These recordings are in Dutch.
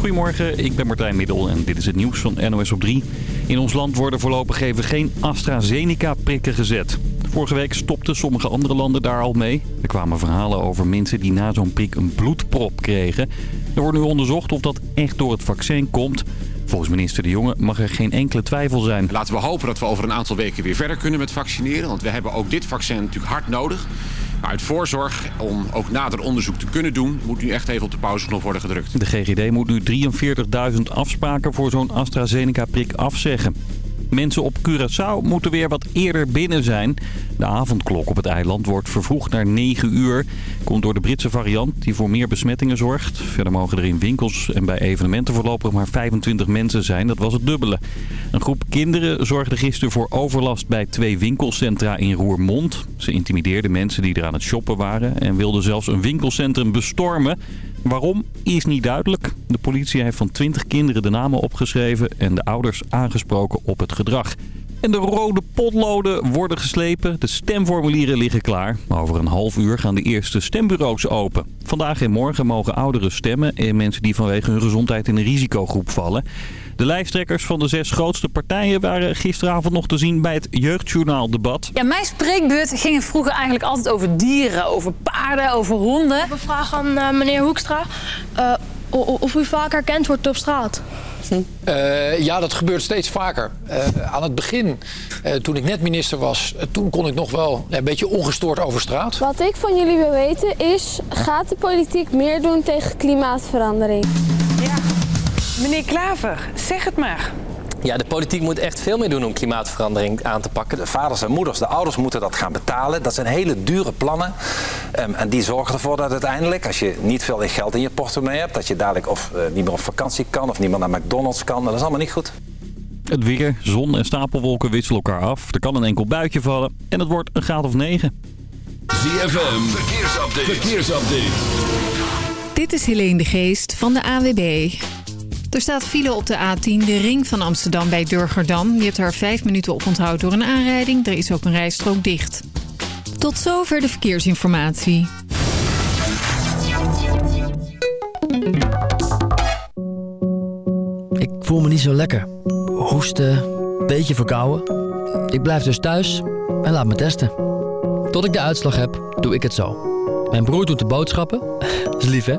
Goedemorgen, ik ben Martijn Middel en dit is het nieuws van NOS op 3. In ons land worden voorlopig even geen AstraZeneca-prikken gezet. Vorige week stopten sommige andere landen daar al mee. Er kwamen verhalen over mensen die na zo'n prik een bloedprop kregen. Er wordt nu onderzocht of dat echt door het vaccin komt. Volgens minister De Jonge mag er geen enkele twijfel zijn. Laten we hopen dat we over een aantal weken weer verder kunnen met vaccineren. Want we hebben ook dit vaccin natuurlijk hard nodig. Uit voorzorg, om ook nader onderzoek te kunnen doen... moet nu echt even op de pauzeknop worden gedrukt. De GGD moet nu 43.000 afspraken voor zo'n AstraZeneca-prik afzeggen. Mensen op Curaçao moeten weer wat eerder binnen zijn. De avondklok op het eiland wordt vervroegd naar 9 uur. Komt door de Britse variant die voor meer besmettingen zorgt. Verder mogen er in winkels en bij evenementen voorlopig maar 25 mensen zijn. Dat was het dubbele. Een groep kinderen zorgde gisteren voor overlast bij twee winkelcentra in Roermond. Ze intimideerden mensen die er aan het shoppen waren en wilden zelfs een winkelcentrum bestormen. Waarom is niet duidelijk. De politie heeft van 20 kinderen de namen opgeschreven en de ouders aangesproken op het gedrag. En de rode potloden worden geslepen. De stemformulieren liggen klaar. Over een half uur gaan de eerste stembureaus open. Vandaag en morgen mogen ouderen stemmen en mensen die vanwege hun gezondheid in een risicogroep vallen. De lijsttrekkers van de zes grootste partijen waren gisteravond nog te zien bij het Jeugdjournaal-debat. Ja, mijn spreekbeurt ging vroeger eigenlijk altijd over dieren, over paarden, over honden. Een vraag aan uh, meneer Hoekstra. Uh, of u vaak herkend wordt op straat? Uh, ja, dat gebeurt steeds vaker. Uh, aan het begin, uh, toen ik net minister was, toen kon ik nog wel een beetje ongestoord over straat. Wat ik van jullie wil weten is, gaat de politiek meer doen tegen klimaatverandering? Ja, meneer Klaver, zeg het maar. Ja, de politiek moet echt veel meer doen om klimaatverandering aan te pakken. De vaders en moeders, de ouders moeten dat gaan betalen. Dat zijn hele dure plannen. Um, en die zorgen ervoor dat uiteindelijk, als je niet veel geld in je portemonnee hebt... dat je dadelijk of uh, niet meer op vakantie kan of niet meer naar McDonald's kan. Dat is allemaal niet goed. Het weer, zon en stapelwolken wisselen elkaar af. Er kan een enkel buitje vallen en het wordt een graad of 9. ZFM, verkeersupdate. verkeersupdate. Dit is Helene de Geest van de AWB. Er staat file op de A10, de ring van Amsterdam bij Durgerdam. Je hebt daar vijf minuten op onthoud door een aanrijding. Er is ook een rijstrook dicht. Tot zover de verkeersinformatie. Ik voel me niet zo lekker. Hoesten, beetje verkouden. Ik blijf dus thuis en laat me testen. Tot ik de uitslag heb, doe ik het zo. Mijn broer doet de boodschappen. Is lief, hè?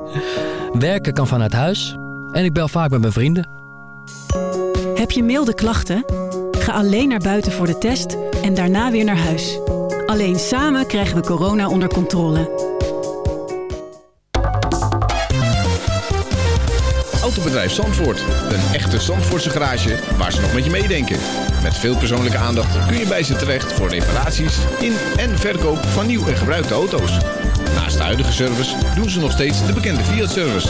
Werken kan vanuit huis... En ik bel vaak met mijn vrienden. Heb je milde klachten? Ga alleen naar buiten voor de test en daarna weer naar huis. Alleen samen krijgen we corona onder controle. Autobedrijf Zandvoort. Een echte Zandvoortse garage waar ze nog met je meedenken. Met veel persoonlijke aandacht kun je bij ze terecht voor reparaties in en verkoop van nieuw en gebruikte auto's. Naast de huidige service doen ze nog steeds de bekende Fiat-service.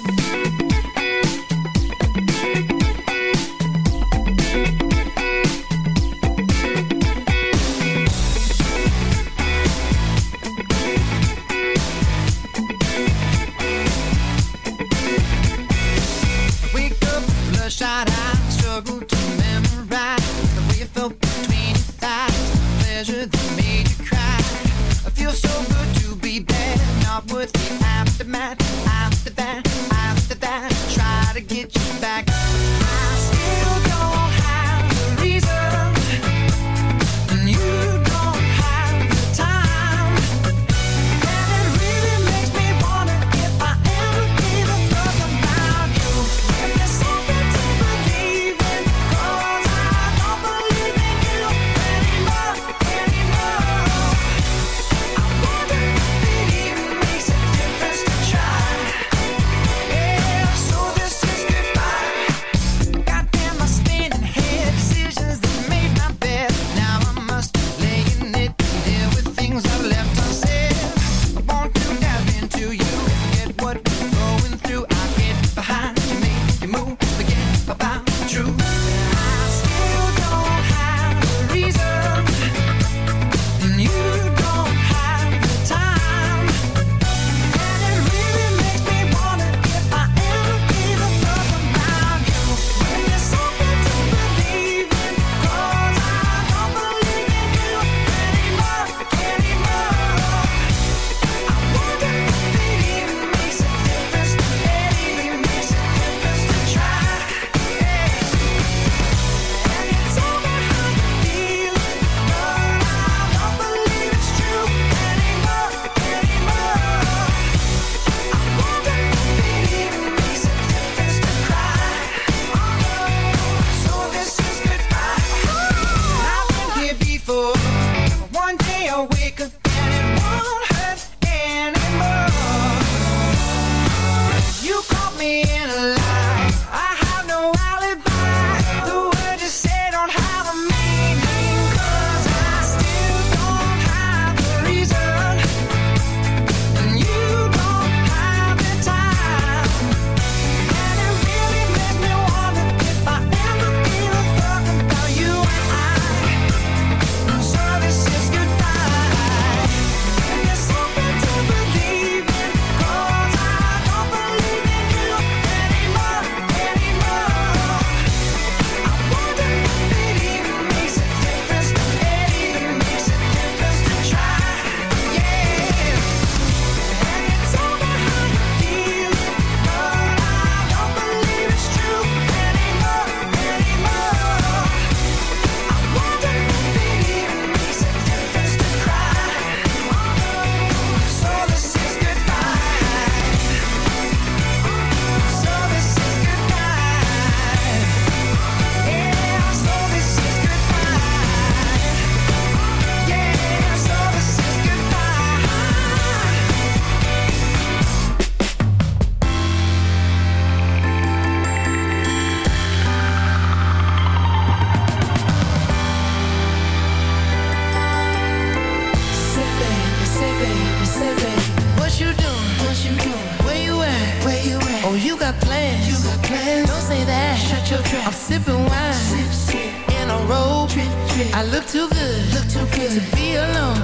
too good to be alone.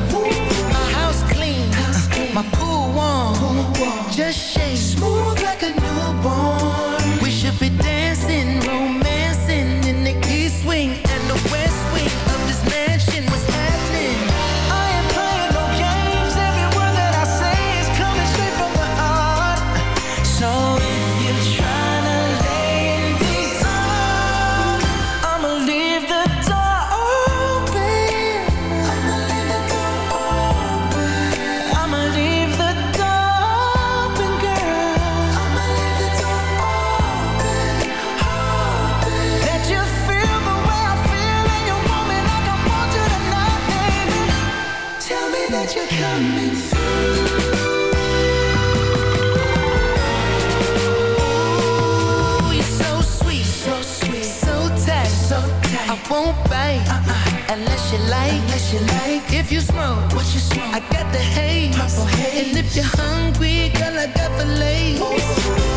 My house clean, my pool warm, just shake smooth like a newborn. We should be dancing won't bite uh-uh. unless you like. Unless you like. If you smoke, what you smoke? I got the haze. Haze. And if you're hungry, girl, I got the lace. Oh.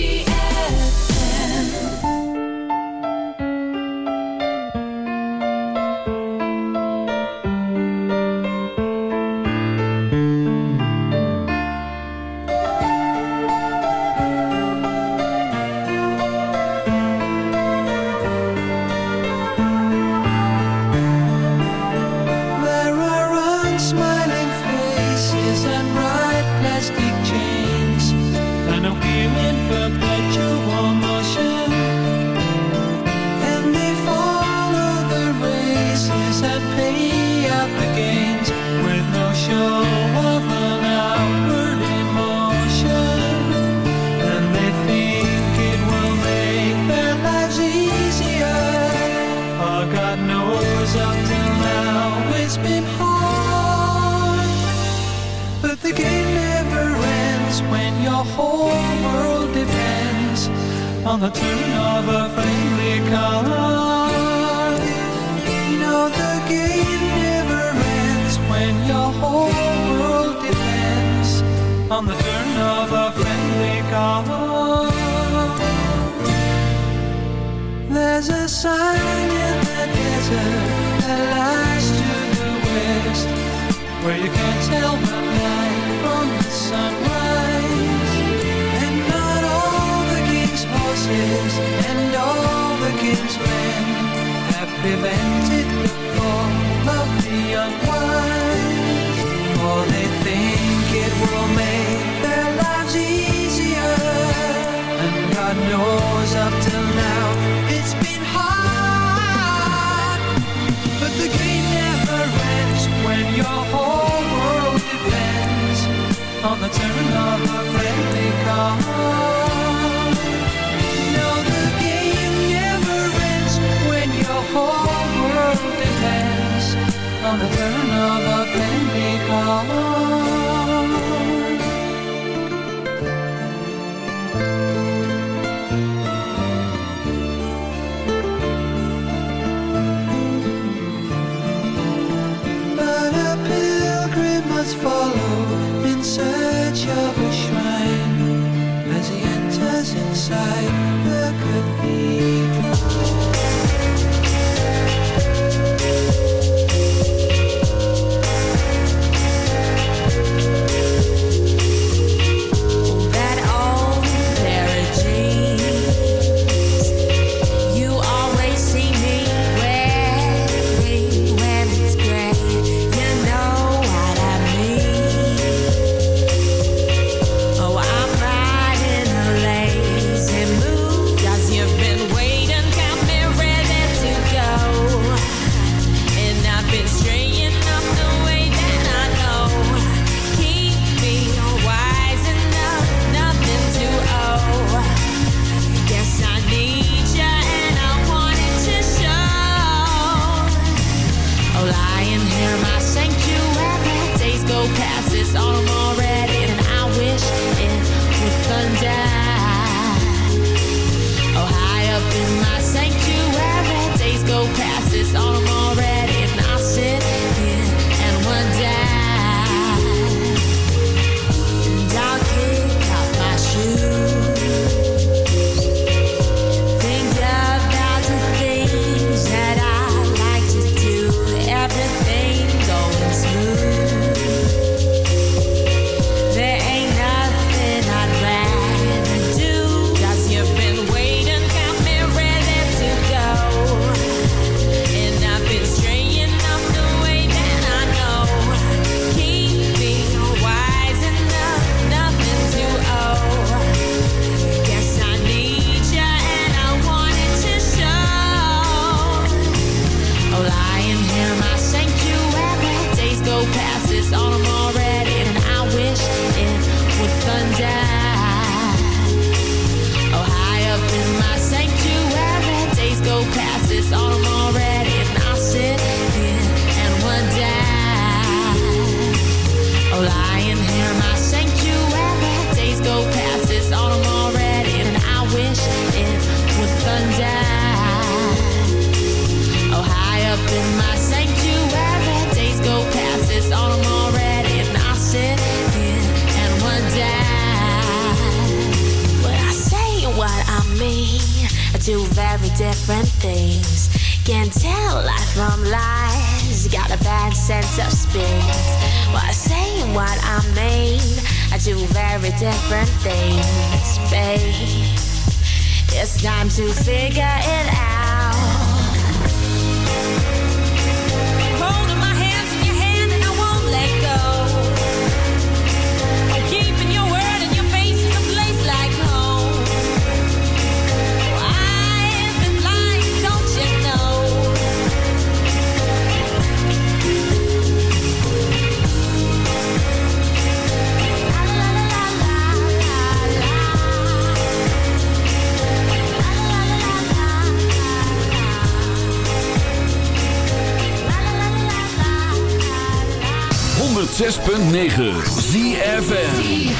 106.9 ZFM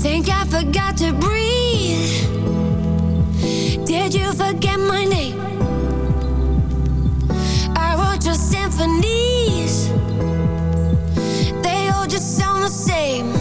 Think I forgot to breathe. Did you forget my name? I wrote your symphonies. They all just sound the same.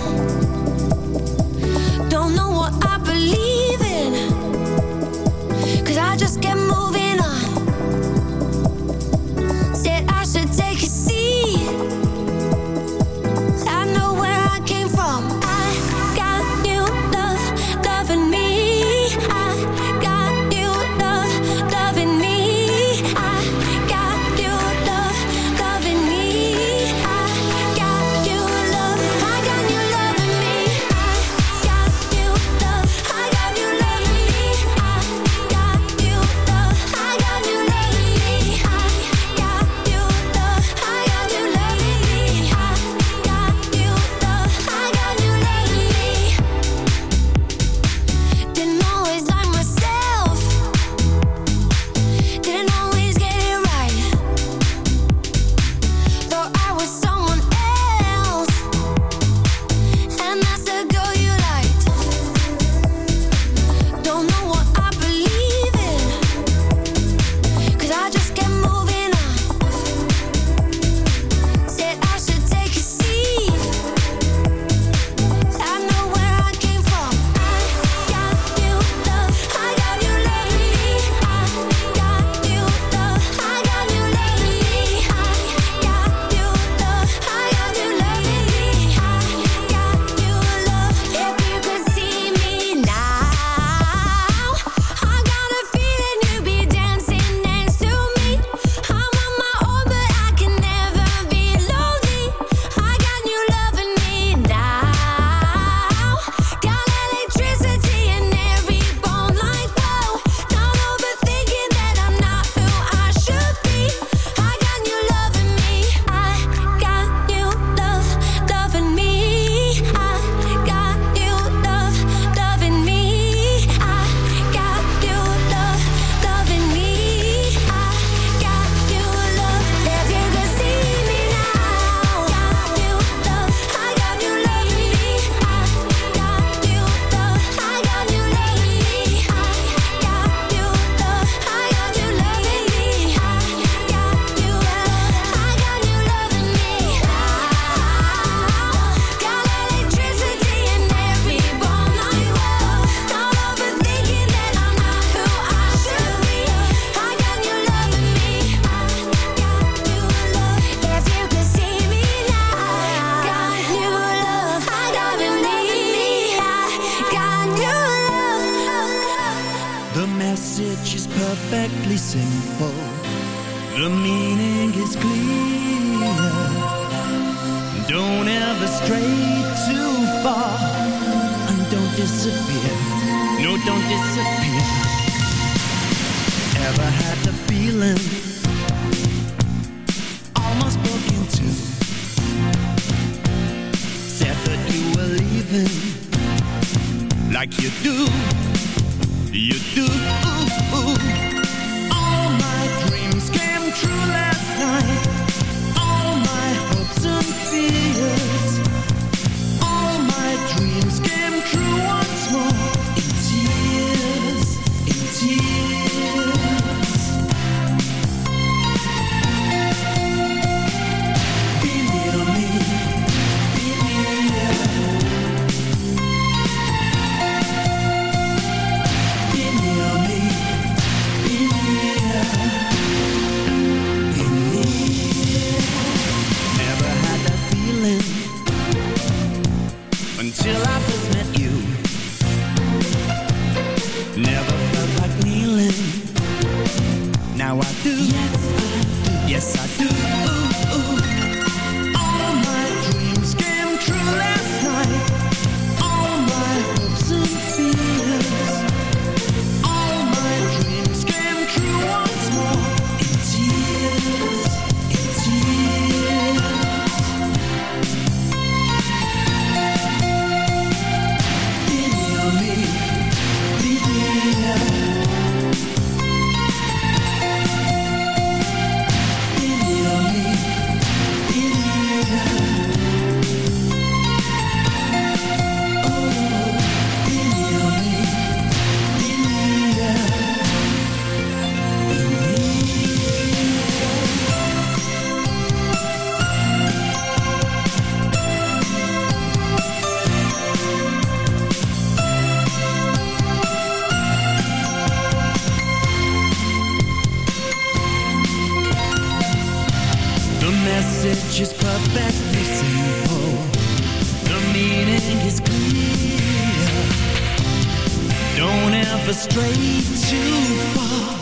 never stray too far.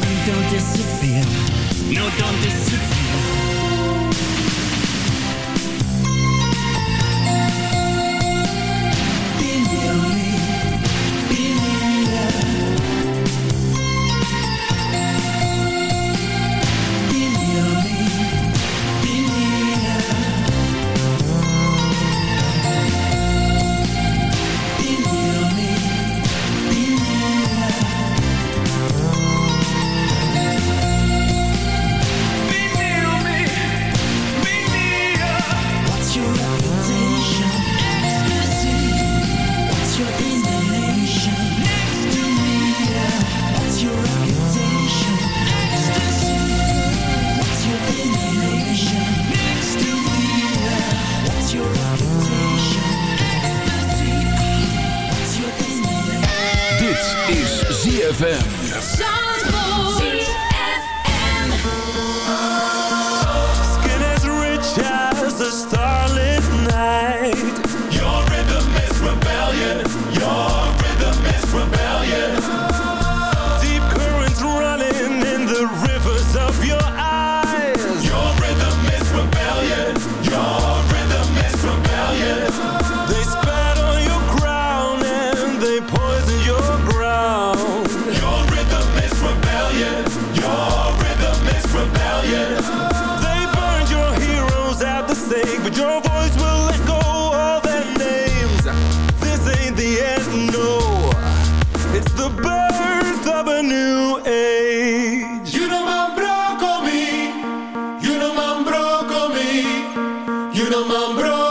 And don't disappear. No, don't disappear. you know my bro.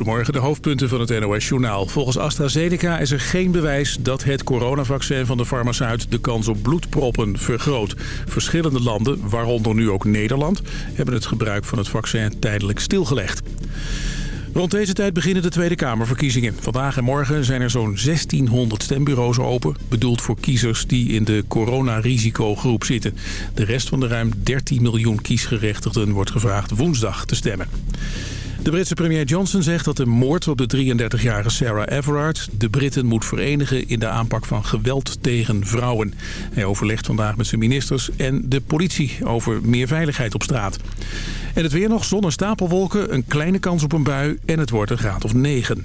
Goedemorgen, de hoofdpunten van het NOS-journaal. Volgens AstraZeneca is er geen bewijs dat het coronavaccin van de farmaceut de kans op bloedproppen vergroot. Verschillende landen, waaronder nu ook Nederland, hebben het gebruik van het vaccin tijdelijk stilgelegd. Rond deze tijd beginnen de Tweede Kamerverkiezingen. Vandaag en morgen zijn er zo'n 1600 stembureaus open... bedoeld voor kiezers die in de coronarisicogroep zitten. De rest van de ruim 13 miljoen kiesgerechtigden wordt gevraagd woensdag te stemmen. De Britse premier Johnson zegt dat de moord op de 33-jarige Sarah Everard... de Britten moet verenigen in de aanpak van geweld tegen vrouwen. Hij overlegt vandaag met zijn ministers en de politie over meer veiligheid op straat. En het weer nog, zon en stapelwolken, een kleine kans op een bui... en het wordt een graad of 9.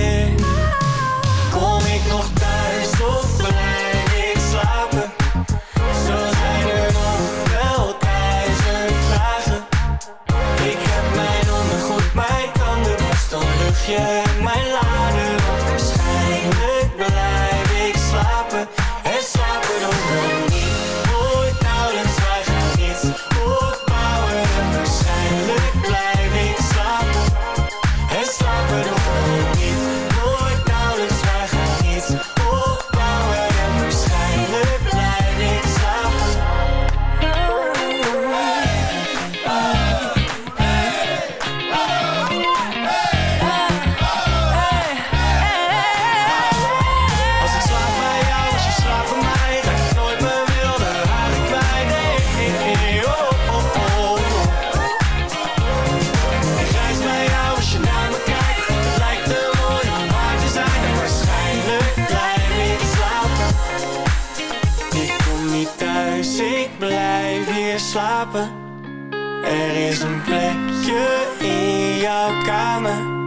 Jouw kamer.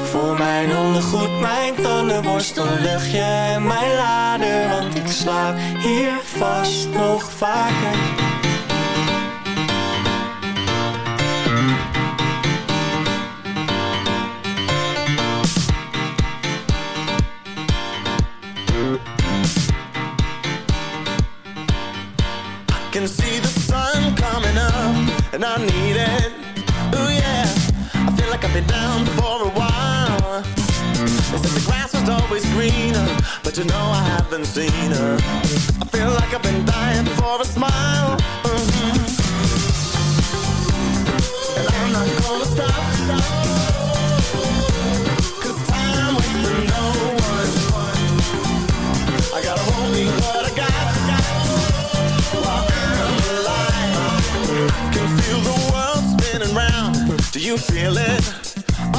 Voor mijn ondergoed, mijn tandenborstel, luchtje en mijn lader. Want ik slaap hier vast nog vaker. Been down for a while. They said the grass was always greener, but you know I haven't seen her. I feel like I've been dying for a smile. Mhm. And I'm not gonna stop. Cause time waits for no one. I gotta hold me what I got. While I'm alive. I can feel the world spinning round. Do you feel it?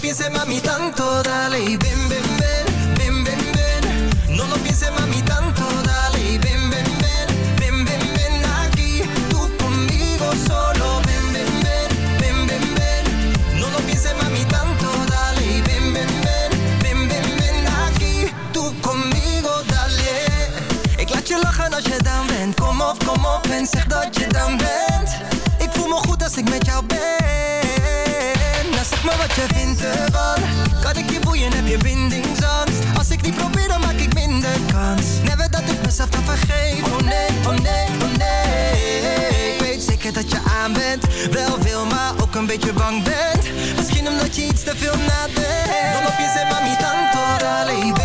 Pienses mami tanto, dale y ven, ven, ven, ven, ven, ven. No lo pienses mami tanto, dale y ven, ven, ven, ven, ven, ven aquí. Tú conmigo solo, ven, ven, ven, ven, ven, ven. No lo pienses mami tanto, dale y ven, ven, ven, ven, ven, ven aquí. Tú conmigo, dale. Ik laat je lachen als je dan bent. Kom op, kom op en zeg dat je dan bent. Ik voel me goed als ik met jou ben. Maar wat je vindt ervan. Kan ik je boeien, heb je bindingsangst? Als ik niet probeer, dan maak ik minder kans. Never dat ik mezelf dan vergeef. Oh nee, oh nee, oh nee. Ik weet zeker dat je aan bent. Wel veel, maar ook een beetje bang bent. Misschien omdat je iets te veel nadenkt. Lo pienses, mami, tanto, dale y ven,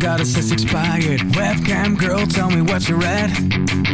got a it's expired. Webcam girl, tell me what you read.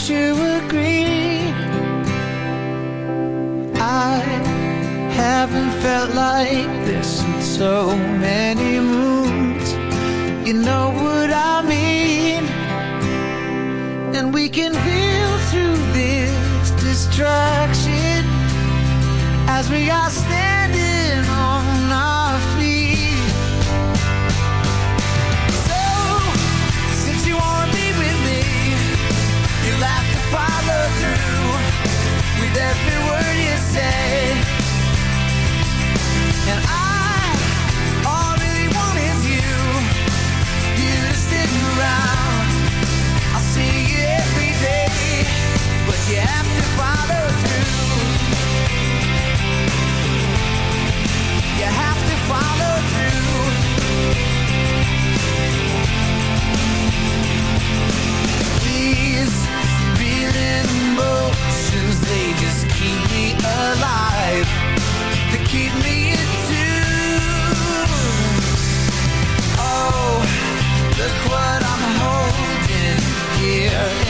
Don't you agree? I haven't felt like this in so many moons. You know what I mean? And we can feel through this distraction as we are standing Oh, what I'm holding here